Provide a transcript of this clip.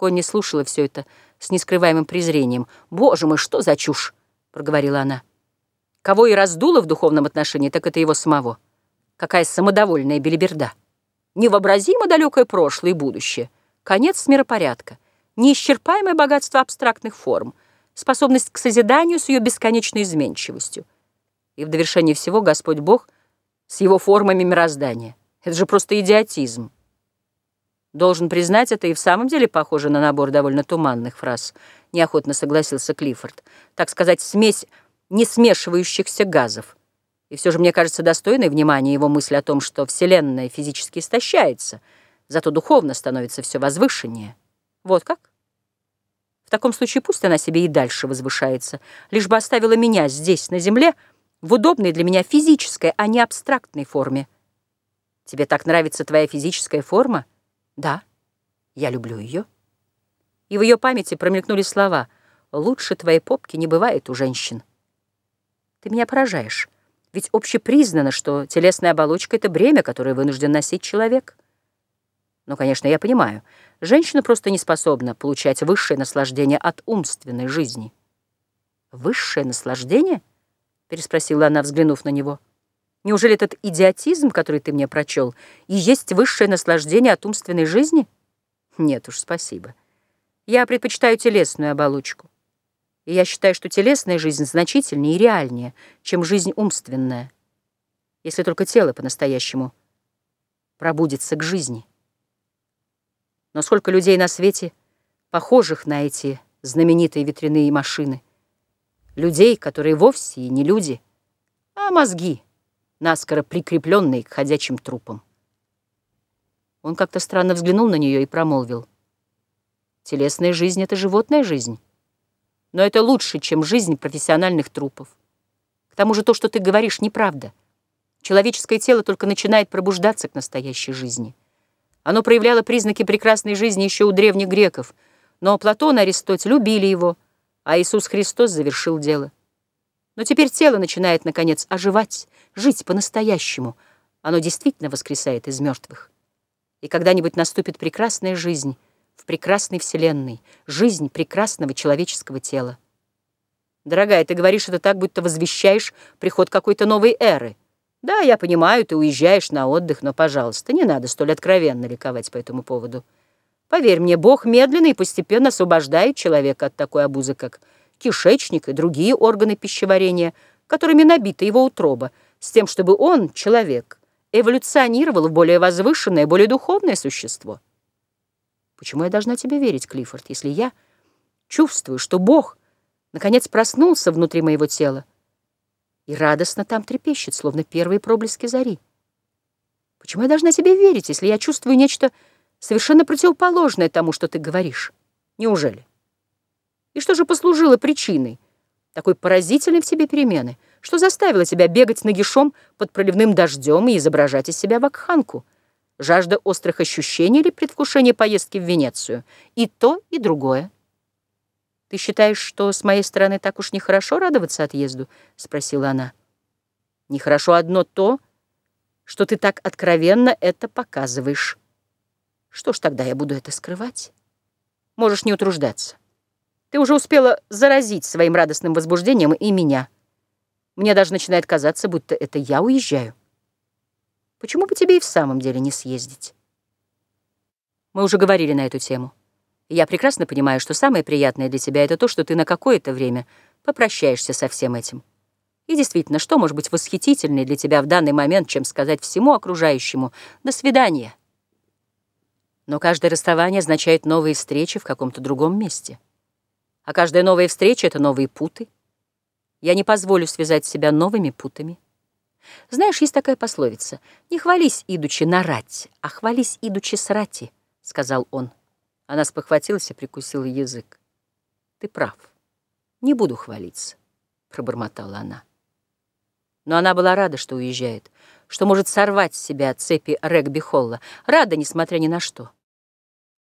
Конни слушала все это с нескрываемым презрением. «Боже мой, что за чушь!» — проговорила она. «Кого и раздуло в духовном отношении, так это его самого. Какая самодовольная белиберда! Невообразимо далекое прошлое и будущее, конец миропорядка, неисчерпаемое богатство абстрактных форм, способность к созиданию с ее бесконечной изменчивостью. И в довершение всего Господь Бог с его формами мироздания. Это же просто идиотизм. Должен признать, это и в самом деле похоже на набор довольно туманных фраз. Неохотно согласился Клиффорд. Так сказать, смесь не смешивающихся газов. И все же мне кажется достойной внимания его мысль о том, что Вселенная физически истощается, зато духовно становится все возвышеннее. Вот как? В таком случае пусть она себе и дальше возвышается, лишь бы оставила меня здесь, на земле, в удобной для меня физической, а не абстрактной форме. Тебе так нравится твоя физическая форма? Да, я люблю ее. И в ее памяти промелькнули слова «Лучше твоей попки не бывает у женщин». Ты меня поражаешь, ведь общепризнано, что телесная оболочка — это бремя, которое вынужден носить человек. Но, конечно, я понимаю, женщина просто не способна получать высшее наслаждение от умственной жизни. «Высшее наслаждение?» — переспросила она, взглянув на него. Неужели этот идиотизм, который ты мне прочел, и есть высшее наслаждение от умственной жизни? Нет уж, спасибо. Я предпочитаю телесную оболочку. И я считаю, что телесная жизнь значительнее и реальнее, чем жизнь умственная, если только тело по-настоящему пробудится к жизни. Но сколько людей на свете, похожих на эти знаменитые ветряные машины, людей, которые вовсе и не люди, а мозги — наскоро прикрепленные к ходячим трупам. Он как-то странно взглянул на нее и промолвил. Телесная жизнь — это животная жизнь. Но это лучше, чем жизнь профессиональных трупов. К тому же то, что ты говоришь, неправда. Человеческое тело только начинает пробуждаться к настоящей жизни. Оно проявляло признаки прекрасной жизни еще у древних греков, но Платон и Аристотель любили его, а Иисус Христос завершил дело. Но теперь тело начинает, наконец, оживать, жить по-настоящему. Оно действительно воскресает из мертвых. И когда-нибудь наступит прекрасная жизнь в прекрасной вселенной, жизнь прекрасного человеческого тела. Дорогая, ты говоришь это так, будто возвещаешь приход какой-то новой эры. Да, я понимаю, ты уезжаешь на отдых, но, пожалуйста, не надо столь откровенно ликовать по этому поводу. Поверь мне, Бог медленно и постепенно освобождает человека от такой обузы, как кишечник и другие органы пищеварения, которыми набита его утроба, с тем, чтобы он, человек, эволюционировал в более возвышенное, более духовное существо. Почему я должна тебе верить, Клиффорд, если я чувствую, что Бог наконец проснулся внутри моего тела и радостно там трепещет, словно первые проблески зари? Почему я должна тебе верить, если я чувствую нечто совершенно противоположное тому, что ты говоришь? Неужели? И что же послужило причиной такой поразительной в себе перемены? Что заставило тебя бегать нагишом под проливным дождем и изображать из себя вакханку? Жажда острых ощущений или предвкушение поездки в Венецию? И то, и другое. «Ты считаешь, что с моей стороны так уж нехорошо радоваться отъезду?» — спросила она. «Нехорошо одно то, что ты так откровенно это показываешь. Что ж, тогда я буду это скрывать. Можешь не утруждаться». Ты уже успела заразить своим радостным возбуждением и меня. Мне даже начинает казаться, будто это я уезжаю. Почему бы тебе и в самом деле не съездить? Мы уже говорили на эту тему. я прекрасно понимаю, что самое приятное для тебя — это то, что ты на какое-то время попрощаешься со всем этим. И действительно, что может быть восхитительнее для тебя в данный момент, чем сказать всему окружающему «до свидания»? Но каждое расставание означает новые встречи в каком-то другом месте. А каждая новая встреча — это новые путы. Я не позволю связать себя новыми путами. Знаешь, есть такая пословица «Не хвались, идучи на рать, а хвались, идучи с рати», — сказал он. Она спохватилась и прикусила язык. «Ты прав. Не буду хвалиться», — пробормотала она. Но она была рада, что уезжает, что может сорвать с себя цепи регби-холла. Рада, несмотря ни на что.